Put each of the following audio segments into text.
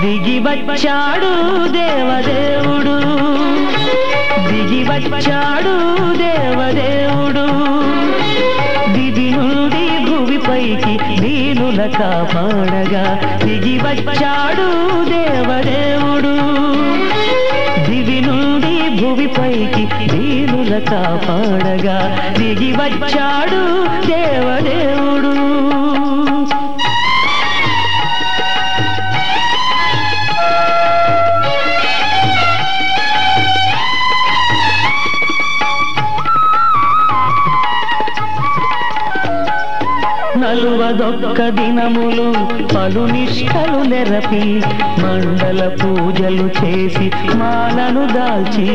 దిగి వచ్చాడు దేవదేవుడు. దిగి వచ్చాడు దేవదేవుడు. దిగి నుండి భూమిపైకి దీనుల కాపాడగా దిగి వచ్చాడు దేవదేవుడు. దివి నుండి భూమిపైకి దీనుల కాపాడగా దిగి వచ్చాడు దేవదేవుడు. నలువదొక్క దినములు పలు నిష్టలు నెరపి మండల పూజలు చేసి మాలను దాల్చి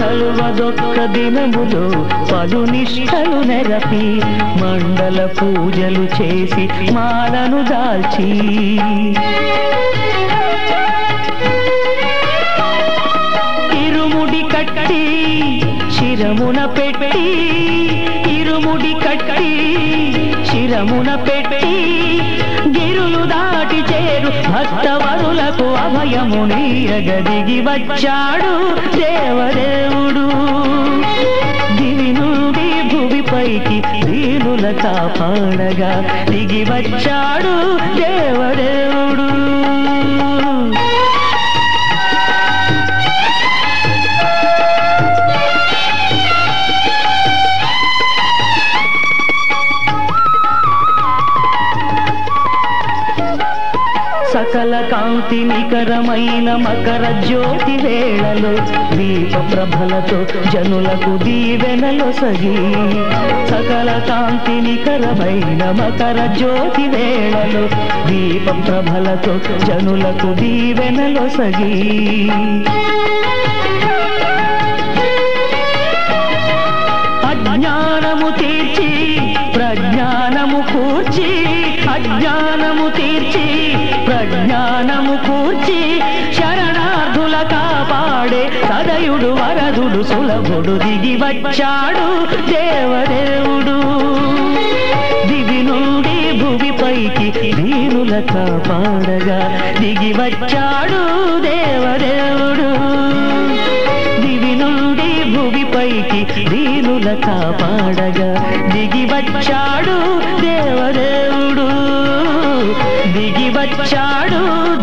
నలువదొక్క దినములు పలు నిష్టలు నెరపి మండల పూజలు చేసి మాలను దాల్చి ఇరుముడి కట్టి శిరమున పెట్టి ఇరుముడి కట్టి శిరమున పెట్టి గిరులు దాటి చేరు భక్తవరులకు అభయము నీయగదిగి వచ్చాడు దేవదేవుడు. దివి నుండి భూమిపైకి దీనుల కాపాడగా దిగి వచ్చాడు దేవదేవుడు. సకల కాంతి నికరమైన మకర జ్యోతి వేళలో దీప ప్రభలతో జనులకు దీవెనలో సగి. సకల కాంతి నికరమైన మకర జ్యోతి వేళలో దీప ప్రభలతో జనులకు దీవెనలో కూర్చి అజ్ఞానము తీర్చి ప్రజ్ఞానము కూర్చి శరణార్థుల కాపాడే సదయుడు వరదుడు సులభుడు దిగి వచ్చాడు దేవదేవుడు. దివి నుండి భూమిపైకి దీనుల కాపాడగా దిగి వచ్చాడు దేవదేవుడు. దివి నుండి భూమిపైకి దీనుల కాపాడగా దిగి వచ్చాడు దేవదేవుడు వచ్చాడు.